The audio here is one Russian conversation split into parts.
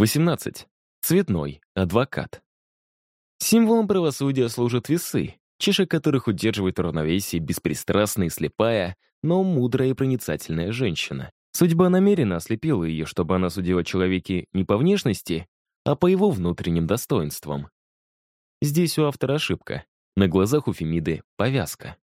18. Цветной. Адвокат. Символом правосудия служат весы, чаша которых удерживает в равновесии беспристрастная и слепая, но мудрая и проницательная женщина. Судьба намеренно ослепила ее, чтобы она судила человеке не по внешности, а по его внутренним достоинствам. Здесь у автора ошибка. На глазах у Фемиды повязка.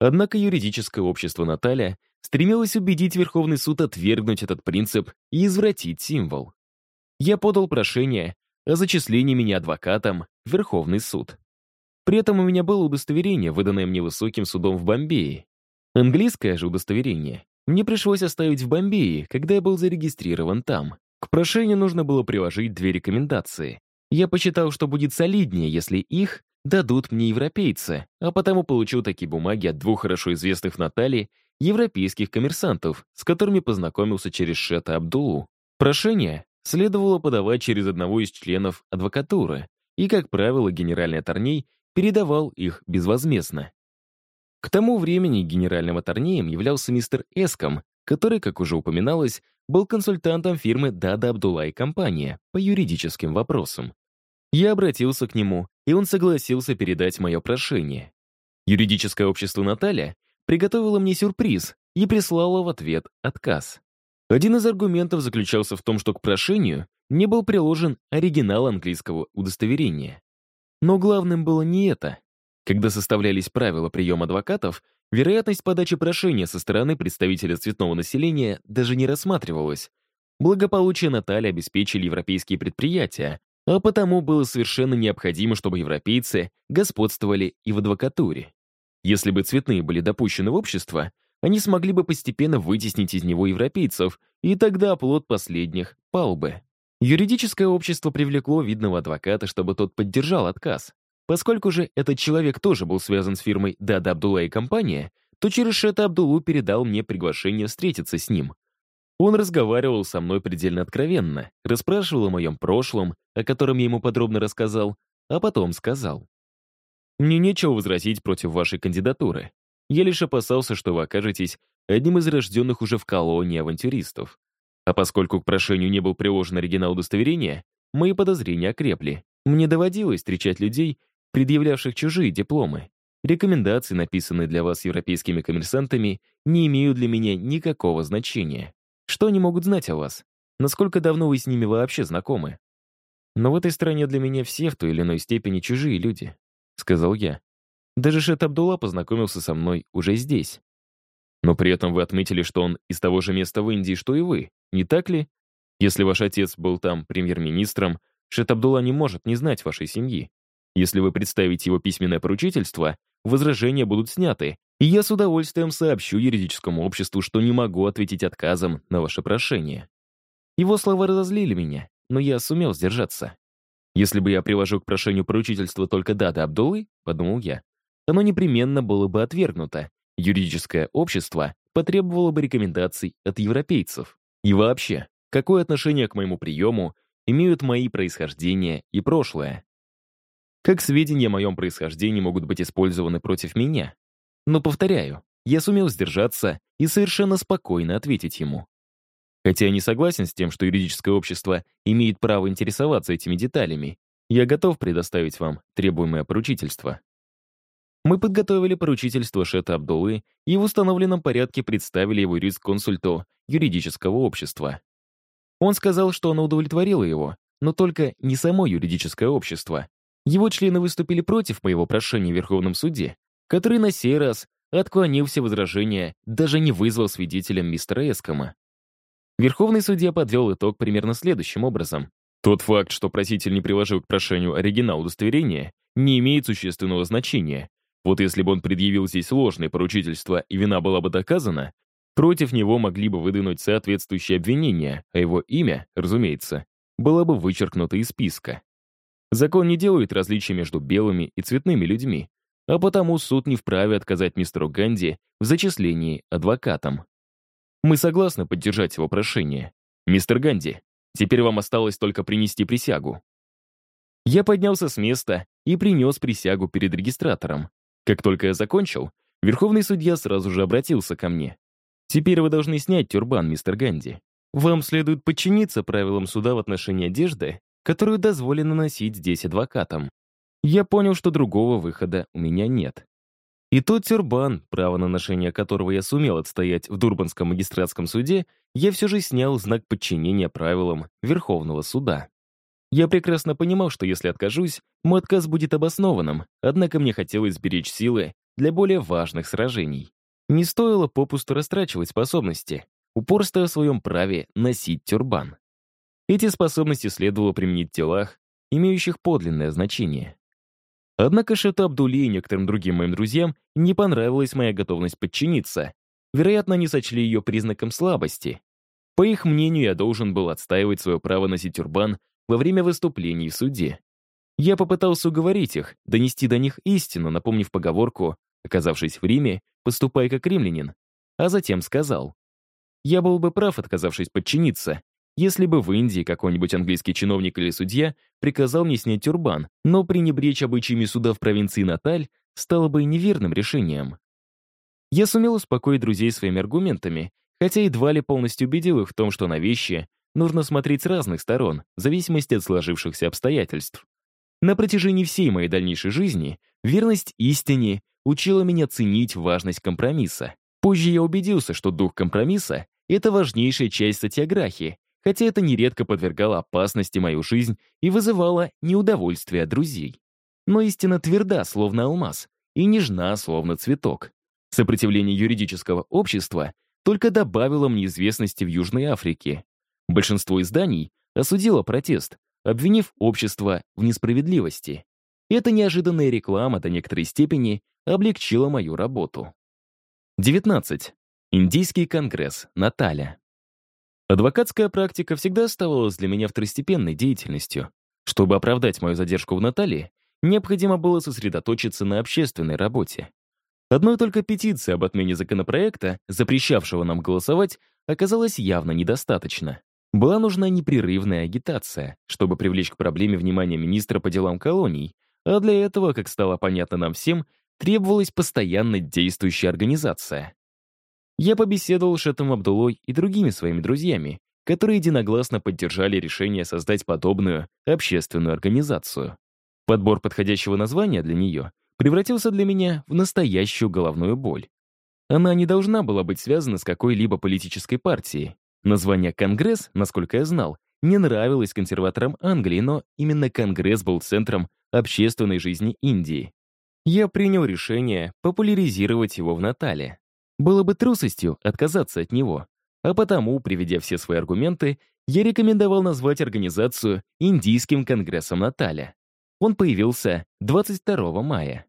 Однако юридическое общество Наталья стремилось убедить Верховный суд отвергнуть этот принцип и извратить символ. Я подал прошение о зачислении меня адвокатом в Верховный суд. При этом у меня было удостоверение, выданное мне высоким судом в Бомбее. Английское же удостоверение мне пришлось оставить в Бомбее, когда я был зарегистрирован там. К прошению нужно было приложить две рекомендации. Я посчитал, что будет солиднее, если их дадут мне европейцы, а потому получил такие бумаги от двух хорошо известных Натальи европейских коммерсантов, с которыми познакомился через Шета Абдулу. Прошение следовало подавать через одного из членов адвокатуры, и, как правило, генеральный атторней передавал их безвозмездно. К тому времени генеральным атторнеем являлся мистер Эском, который, как уже упоминалось, был консультантом фирмы Дада Абдулла и компания по юридическим вопросам. Я обратился к нему, и он согласился передать мое прошение. Юридическое общество Наталья приготовило мне сюрприз и прислало в ответ отказ. Один из аргументов заключался в том, что к прошению не был приложен оригинал английского удостоверения. Но главным было не это. Когда составлялись правила приема адвокатов, вероятность подачи прошения со стороны представителя цветного населения даже не рассматривалась. Благополучие Натальи обеспечили европейские предприятия, а потому было совершенно необходимо, чтобы европейцы господствовали и в адвокатуре. Если бы цветные были допущены в общество, они смогли бы постепенно вытеснить из него европейцев, и тогда оплот последних пал бы. Юридическое общество привлекло видного адвоката, чтобы тот поддержал отказ. Поскольку же этот человек тоже был связан с фирмой Дада Абдулла и компания, то через Шета Абдулу передал мне приглашение встретиться с ним. Он разговаривал со мной предельно откровенно, расспрашивал о моем прошлом, о котором я ему подробно рассказал, а потом сказал. «Мне нечего возразить против вашей кандидатуры. Я лишь опасался, что вы окажетесь одним из рожденных уже в колонии авантюристов. А поскольку к прошению не был приложен оригинал удостоверения, мои подозрения окрепли. Мне доводилось встречать людей, предъявлявших чужие дипломы. Рекомендации, написанные для вас европейскими коммерсантами, не имеют для меня никакого значения. Что они могут знать о вас? Насколько давно вы с ними вообще знакомы? Но в этой стране для меня все в той или иной степени чужие люди, сказал я. Даже Шет Абдулла познакомился со мной уже здесь. Но при этом вы отметили, что он из того же места в Индии, что и вы, не так ли? Если ваш отец был там премьер-министром, Шет Абдулла не может не знать вашей семьи. Если вы представите его письменное поручительство, возражения будут сняты, и я с удовольствием сообщу юридическому обществу, что не могу ответить отказом на ваше прошение. Его слова разозлили меня, но я сумел сдержаться. Если бы я приложил к прошению поручительства только даты Абдуллы, подумал я, оно непременно было бы отвергнуто. Юридическое общество потребовало бы рекомендаций от европейцев. И вообще, какое отношение к моему приему имеют мои происхождение и прошлое? Как сведения о моем происхождении могут быть использованы против меня? Но, повторяю, я сумел сдержаться и совершенно спокойно ответить ему. Хотя я не согласен с тем, что юридическое общество имеет право интересоваться этими деталями, я готов предоставить вам требуемое поручительство. Мы подготовили поручительство Шета Абдулы и в установленном порядке представили его юрист-консульту юридического общества. Он сказал, что оно удовлетворило его, но только не само юридическое общество, его члены выступили против моего прошения в Верховном суде, который на сей раз отклонил все возражения, даже не вызвал свидетелем мистера Эскома. Верховный судья подвел итог примерно следующим образом. Тот факт, что проситель не приложил к прошению оригинал удостоверения, не имеет существенного значения. Вот если бы он предъявил здесь ложное поручительство и вина была бы доказана, против него могли бы выдвинуть соответствующие обвинения, а его имя, разумеется, было бы вычеркнуто из списка. Закон не делает различия между белыми и цветными людьми, а потому суд не вправе отказать мистеру Ганди в зачислении адвокатом. Мы согласны поддержать его прошение. Мистер Ганди, теперь вам осталось только принести присягу. Я поднялся с места и принес присягу перед регистратором. Как только я закончил, верховный судья сразу же обратился ко мне. «Теперь вы должны снять тюрбан, мистер Ганди. Вам следует подчиниться правилам суда в отношении одежды, которую дозволено носить здесь адвокатам. Я понял, что другого выхода у меня нет. И тот тюрбан, право на ношение которого я сумел отстоять в Дурбанском магистратском суде, я все же снял знак подчинения правилам Верховного суда. Я прекрасно понимал, что если откажусь, мой отказ будет обоснованным, однако мне хотелось сберечь силы для более важных сражений. Не стоило попусту растрачивать способности, упорство в своем праве носить тюрбан. Эти способности следовало применить в делах, имеющих подлинное значение. Однако Шету Абдули и некоторым другим моим друзьям не понравилась моя готовность подчиниться. Вероятно, они сочли ее признаком слабости. По их мнению, я должен был отстаивать свое право носить тюрбан во время выступлений в суде. Я попытался уговорить их, донести до них истину, напомнив поговорку «Оказавшись в Риме, поступай как римлянин», а затем сказал «Я был бы прав, отказавшись подчиниться, если бы в Индии какой-нибудь английский чиновник или судья приказал мне снять тюрбан, но пренебречь обычаями суда в провинции Наталь стало бы неверным решением». Я сумел успокоить друзей своими аргументами, хотя едва ли полностью убедил их в том, что на вещи нужно смотреть с разных сторон, в зависимости от сложившихся обстоятельств. На протяжении всей моей дальнейшей жизни верность истине учила меня ценить важность компромисса. Позже я убедился, что дух компромисса — это важнейшая часть сатиаграхи, хотя это нередко подвергало опасности мою жизнь и вызывало неудовольствие друзей. Но истина тверда, словно алмаз, и нежна, словно цветок. Сопротивление юридического общества только добавило мне известности в Южной Африке. Большинство изданий осудило протест, обвинив общество в несправедливости. Эта неожиданная реклама до некоторой степени облегчила мою работу. 19. Индийский конгресс. Наталя. Адвокатская практика всегда оставалась для меня второстепенной деятельностью. Чтобы оправдать мою задержку в Наталье, необходимо было сосредоточиться на общественной работе. Одной только петиции об отмене законопроекта, запрещавшего нам голосовать, оказалось явно недостаточно. Была нужна непрерывная агитация, чтобы привлечь к проблеме внимание министра по делам колоний, а для этого, как стало понятно нам всем, требовалась постоянно действующая организация. Я побеседовал с Шетом Абдулой и другими своими друзьями, которые единогласно поддержали решение создать подобную общественную организацию. Подбор подходящего названия для нее превратился для меня в настоящую головную боль. Она не должна была быть связана с какой-либо политической партией, Название «Конгресс», насколько я знал, не нравилось консерваторам Англии, но именно Конгресс был центром общественной жизни Индии. Я принял решение популяризировать его в Натале. Было бы трусостью отказаться от него, а потому, приведя все свои аргументы, я рекомендовал назвать организацию Индийским конгрессом Наталя. Он появился 22 мая.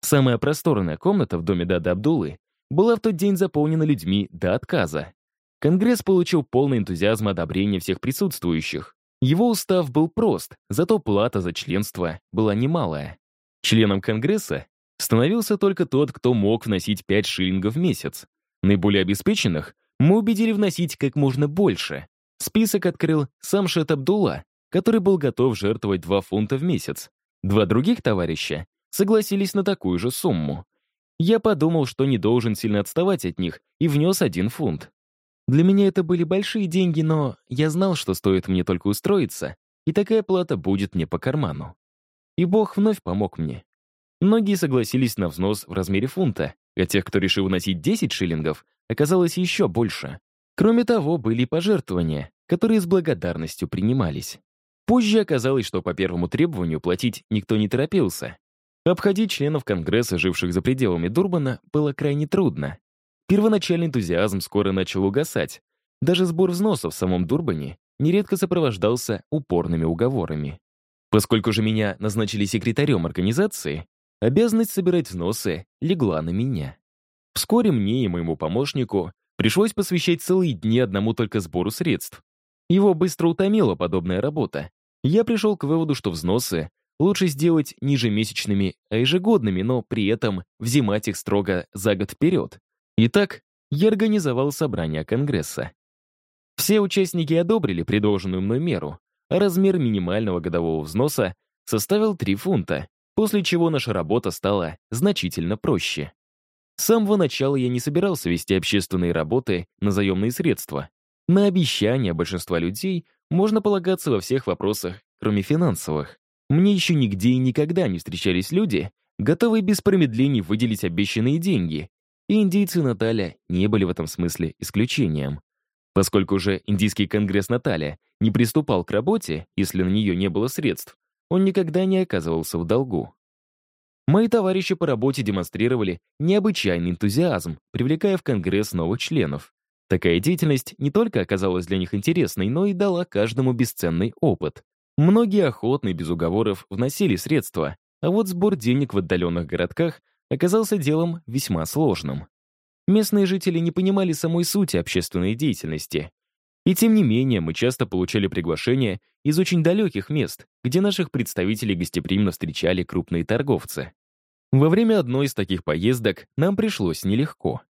Самая просторная комната в доме Дада Абдулы была в тот день заполнена людьми до отказа. Конгресс получил полный энтузиазм одобрения всех присутствующих. Его устав был прост, зато плата за членство была немалая. Членом Конгресса становился только тот, кто мог вносить 5 шиллингов в месяц. Наиболее обеспеченных мы убедили вносить как можно больше. Список открыл сам Шет Абдулла, который был готов жертвовать 2 фунта в месяц. Два других товарища согласились на такую же сумму. Я подумал, что не должен сильно отставать от них, и внес один фунт. Для меня это были большие деньги, но я знал, что стоит мне только устроиться, и такая плата будет мне по карману. И Бог вновь помог мне. Многие согласились на взнос в размере фунта, а тех, кто решил вносить 10 шиллингов, оказалось еще больше. Кроме того, были пожертвования, которые с благодарностью принимались. Позже оказалось, что по первому требованию платить никто не торопился. Обходить членов Конгресса, живших за пределами Дурбана, было крайне трудно. Первоначальный энтузиазм скоро начал угасать. Даже сбор взносов в самом Дурбане нередко сопровождался упорными уговорами. Поскольку же меня назначили секретарем организации, обязанность собирать взносы легла на меня. Вскоре мне и моему помощнику пришлось посвящать целые дни одному только сбору средств. Его быстро утомила подобная работа. Я пришел к выводу, что взносы лучше сделать не ежемесячными, а ежегодными, но при этом взимать их строго за год вперед. Итак, я организовал собрание Конгресса. Все участники одобрили предложенную мной меру, а размер минимального годового взноса составил 3 фунта, после чего наша работа стала значительно проще. С самого начала я не собирался вести общественные работы на заемные средства. На обещания большинства людей можно полагаться во всех вопросах, кроме финансовых. Мне еще нигде и никогда не встречались люди, готовые без промедлений выделить обещанные деньги, и индийцы Наталя не были в этом смысле исключением. Поскольку уже индийский конгресс Наталя не приступал к работе, если на нее не было средств, он никогда не оказывался в долгу. Мои товарищи по работе демонстрировали необычайный энтузиазм, привлекая в Конгресс новых членов. Такая деятельность не только оказалась для них интересной, но и дала каждому бесценный опыт. Многие охотно и без уговоров вносили средства, а вот сбор денег в отдаленных городках оказался делом весьма сложным. Местные жители не понимали самой сути общественной деятельности. И тем не менее, мы часто получали приглашения из очень далеких мест, где наших представителей гостеприимно встречали крупные торговцы. Во время одной из таких поездок нам пришлось нелегко.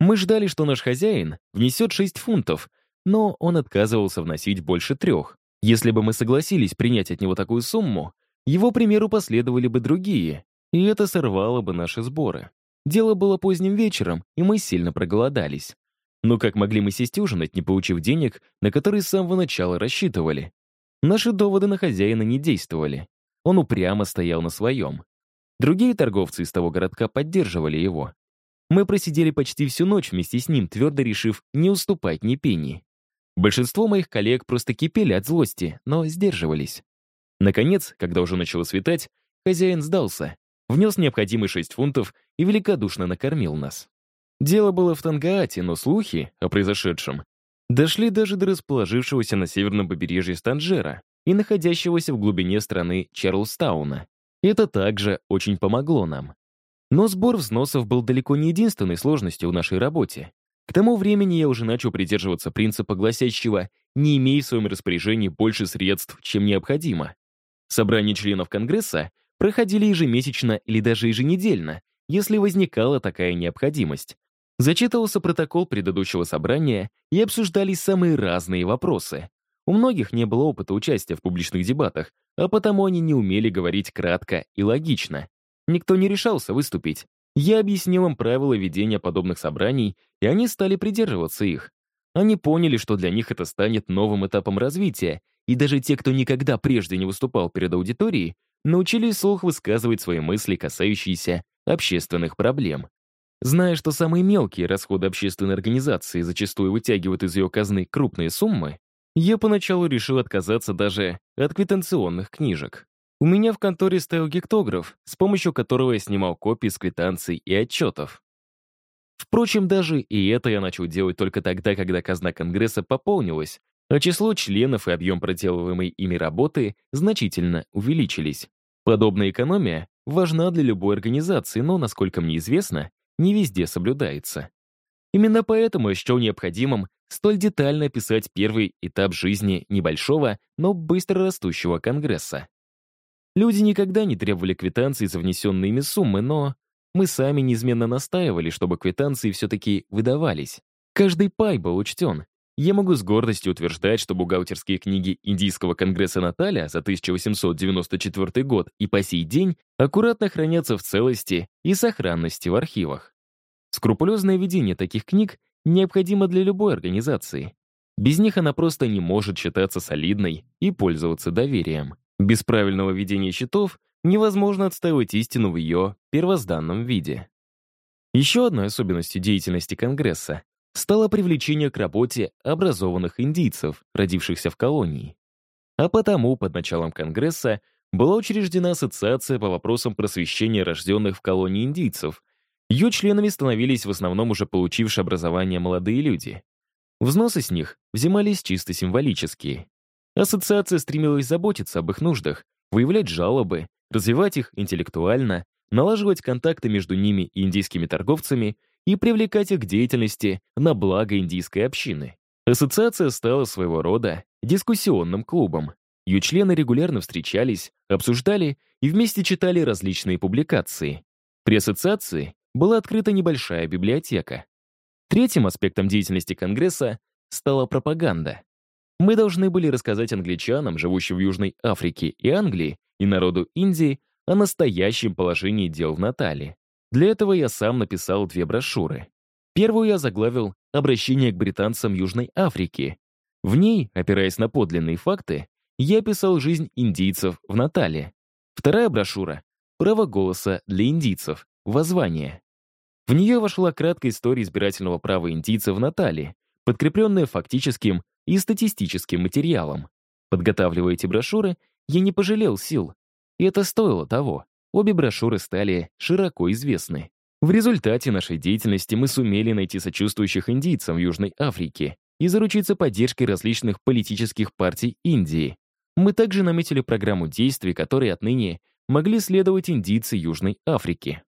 Мы ждали, что наш хозяин внесет 6 фунтов, но он отказывался вносить больше трех. Если бы мы согласились принять от него такую сумму, его примеру последовали бы другие, и это сорвало бы наши сборы. Дело было поздним вечером, и мы сильно проголодались. Но как могли мы сесть ужинать, не получив денег, на которые с самого начала рассчитывали? Наши доводы на хозяина не действовали. Он упрямо стоял на своем. Другие торговцы из того городка поддерживали его. Мы просидели почти всю ночь вместе с ним, твердо решив не уступать ни пени. Большинство моих коллег просто кипели от злости, но сдерживались. Наконец, когда уже начало светать, хозяин сдался, внес необходимые 6 фунтов и великодушно накормил нас. Дело было в Тангаате, но слухи о произошедшем дошли даже до расположившегося на северном побережье Станжера и находящегося в глубине страны Чарлстауна. Это также очень помогло нам. Но сбор взносов был далеко не единственной сложностью в нашей работе. К тому времени я уже начал придерживаться принципа, гласящего «не имей в своем распоряжении больше средств, чем необходимо». Собрания членов Конгресса проходили ежемесячно или даже еженедельно, если возникала такая необходимость. Зачитывался протокол предыдущего собрания и обсуждались самые разные вопросы. У многих не было опыта участия в публичных дебатах, а потому они не умели говорить кратко и логично. Никто не решался выступить. Я объяснил им правила ведения подобных собраний, и они стали придерживаться их. Они поняли, что для них это станет новым этапом развития, и даже те, кто никогда прежде не выступал перед аудиторией, научились вслух высказывать свои мысли, касающиеся общественных проблем. Зная, что самые мелкие расходы общественной организации зачастую вытягивают из ее казны крупные суммы, я поначалу решил отказаться даже от квитанционных книжек. У меня в конторе стоял гектограф, с помощью которого я снимал копии с квитанций и отчетов. Впрочем, даже и это я начал делать только тогда, когда казна Конгресса пополнилась, а число членов и объем проделываемой ими работы значительно увеличились. Подобная экономия важна для любой организации, но, насколько мне известно, не везде соблюдается. Именно поэтому я счел необходимым столь детально описать первый этап жизни небольшого, но быстро растущего Конгресса. Люди никогда не требовали квитанций за внесенные ими суммы, но мы сами неизменно настаивали, чтобы квитанции все-таки выдавались. Каждый пай был учтен. Я могу с гордостью утверждать, что бухгалтерские книги Индийского конгресса Наталя за 1894 год и по сей день аккуратно хранятся в целости и сохранности в архивах. Скрупулезное ведение таких книг необходимо для любой организации. Без них она просто не может считаться солидной и пользоваться доверием. Без правильного ведения счетов невозможно отстаивать истину в ее первозданном виде. Еще одной особенностью деятельности Конгресса стало привлечение к работе образованных индийцев, родившихся в колонии. А потому под началом Конгресса была учреждена Ассоциация по вопросам просвещения рожденных в колонии индийцев. Ее членами становились в основном уже получившие образование молодые люди. Взносы с них взимались чисто символические. Ассоциация стремилась заботиться об их нуждах, выявлять жалобы, развивать их интеллектуально, налаживать контакты между ними и индийскими торговцами и привлекать их к деятельности на благо индийской общины. Ассоциация стала своего рода дискуссионным клубом. Ее члены регулярно встречались, обсуждали и вместе читали различные публикации. При ассоциации была открыта небольшая библиотека. Третьим аспектом деятельности Конгресса стала пропаганда. Мы должны были рассказать англичанам, живущим в Южной Африке и Англии, и народу Индии о настоящем положении дел в Натале. Для этого я сам написал две брошюры. Первую я заглавил «Обращение к британцам Южной Африки». В ней, опираясь на подлинные факты, я описал жизнь индийцев в Натале. Вторая брошюра «Право голоса для индийцев. Воззвание». В нее вошла краткая история избирательного права индийцев в Натале, подкрепленная фактическим и статистическим материалом. Подготавливая эти брошюры, я не пожалел сил. И это стоило того. Обе брошюры стали широко известны. В результате нашей деятельности мы сумели найти сочувствующих индийцам в Южной Африке и заручиться поддержкой различных политических партий Индии. Мы также наметили программу действий, которые отныне могли следовать индийцы Южной Африки.